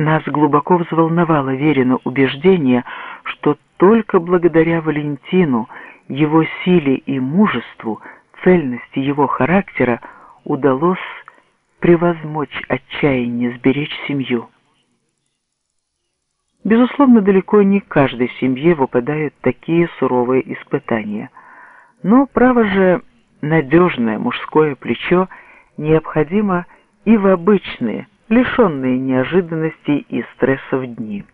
Нас глубоко взволновало Верина убеждение, что только благодаря Валентину, его силе и мужеству, цельности его характера удалось превозмочь отчаяние сберечь семью. Безусловно, далеко не каждой семье выпадают такие суровые испытания. Но, право же, надежное мужское плечо необходимо и в обычные, лишенные неожиданностей и стрессов дни.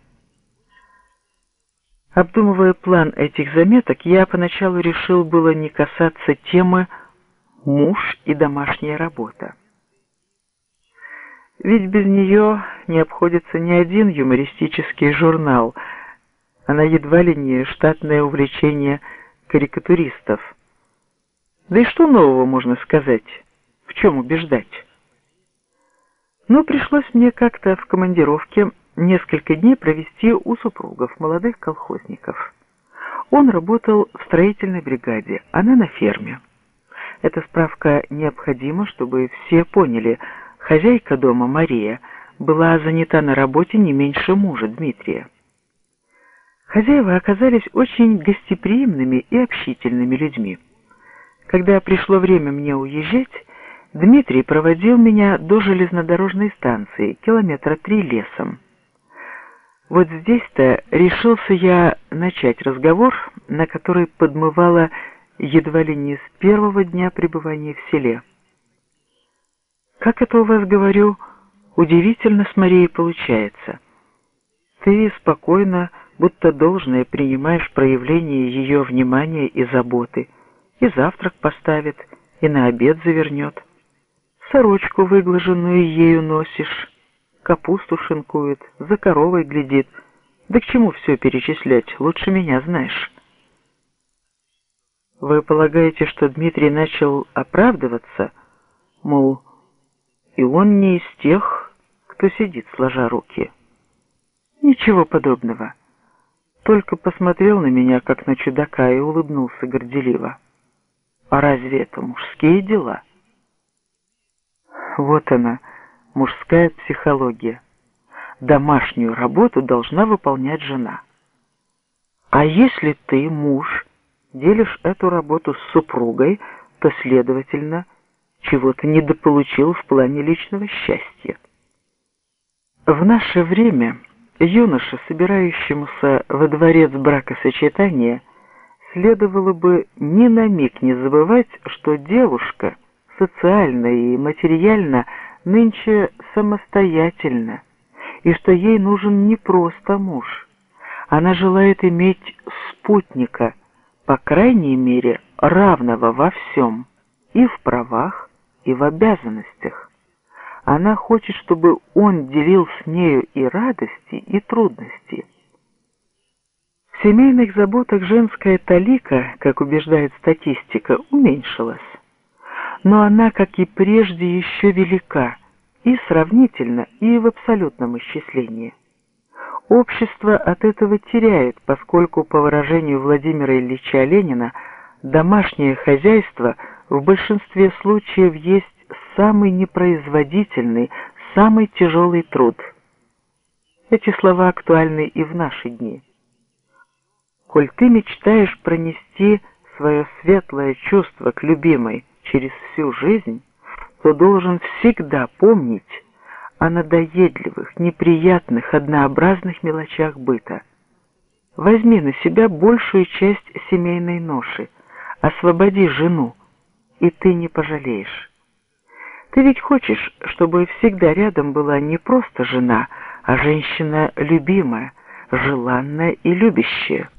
Обдумывая план этих заметок, я поначалу решил было не касаться темы «муж и домашняя работа». Ведь без нее не обходится ни один юмористический журнал, она едва ли не штатное увлечение карикатуристов. Да и что нового можно сказать? В чем убеждать? Но пришлось мне как-то в командировке несколько дней провести у супругов, молодых колхозников. Он работал в строительной бригаде, она на ферме. Эта справка необходима, чтобы все поняли – Хозяйка дома, Мария, была занята на работе не меньше мужа Дмитрия. Хозяева оказались очень гостеприимными и общительными людьми. Когда пришло время мне уезжать, Дмитрий проводил меня до железнодорожной станции, километра три лесом. Вот здесь-то решился я начать разговор, на который подмывало едва ли не с первого дня пребывания в селе. Как это у вас, говорю, удивительно с Марией получается. Ты спокойно, будто должное, принимаешь проявление ее внимания и заботы, и завтрак поставит, и на обед завернет. Сорочку выглаженную ею носишь, капусту шинкует, за коровой глядит. Да к чему все перечислять, лучше меня знаешь. Вы полагаете, что Дмитрий начал оправдываться, мол, и он не из тех, кто сидит сложа руки. Ничего подобного. Только посмотрел на меня, как на чудака, и улыбнулся горделиво. А разве это мужские дела? Вот она, мужская психология. Домашнюю работу должна выполнять жена. А если ты, муж, делишь эту работу с супругой, то, следовательно, чего-то недополучил в плане личного счастья. В наше время юноше, собирающемуся во дворец бракосочетания, следовало бы ни на миг не забывать, что девушка социально и материально нынче самостоятельна, и что ей нужен не просто муж. Она желает иметь спутника, по крайней мере, равного во всем, и в правах, и в обязанностях. Она хочет, чтобы он делил с нею и радости, и трудности. В семейных заботах женская талика, как убеждает статистика, уменьшилась. Но она, как и прежде, еще велика, и сравнительно, и в абсолютном исчислении. Общество от этого теряет, поскольку, по выражению Владимира Ильича Ленина, домашнее хозяйство – в большинстве случаев есть самый непроизводительный, самый тяжелый труд. Эти слова актуальны и в наши дни. Коль ты мечтаешь пронести свое светлое чувство к любимой через всю жизнь, то должен всегда помнить о надоедливых, неприятных, однообразных мелочах быта. Возьми на себя большую часть семейной ноши, освободи жену, и ты не пожалеешь. Ты ведь хочешь, чтобы всегда рядом была не просто жена, а женщина любимая, желанная и любящая.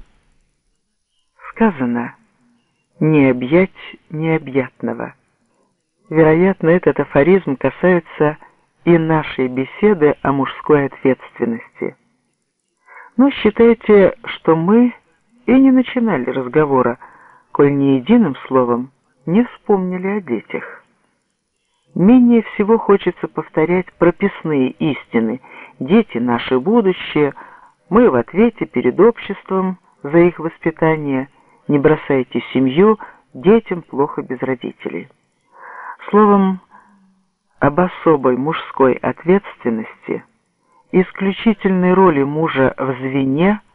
Сказано «не объять необъятного». Вероятно, этот афоризм касается и нашей беседы о мужской ответственности. Но считайте, что мы и не начинали разговора, коль не единым словом не вспомнили о детях. Менее всего хочется повторять прописные истины. Дети – наше будущее, мы в ответе перед обществом за их воспитание, не бросайте семью, детям плохо без родителей. Словом, об особой мужской ответственности исключительной роли мужа в звене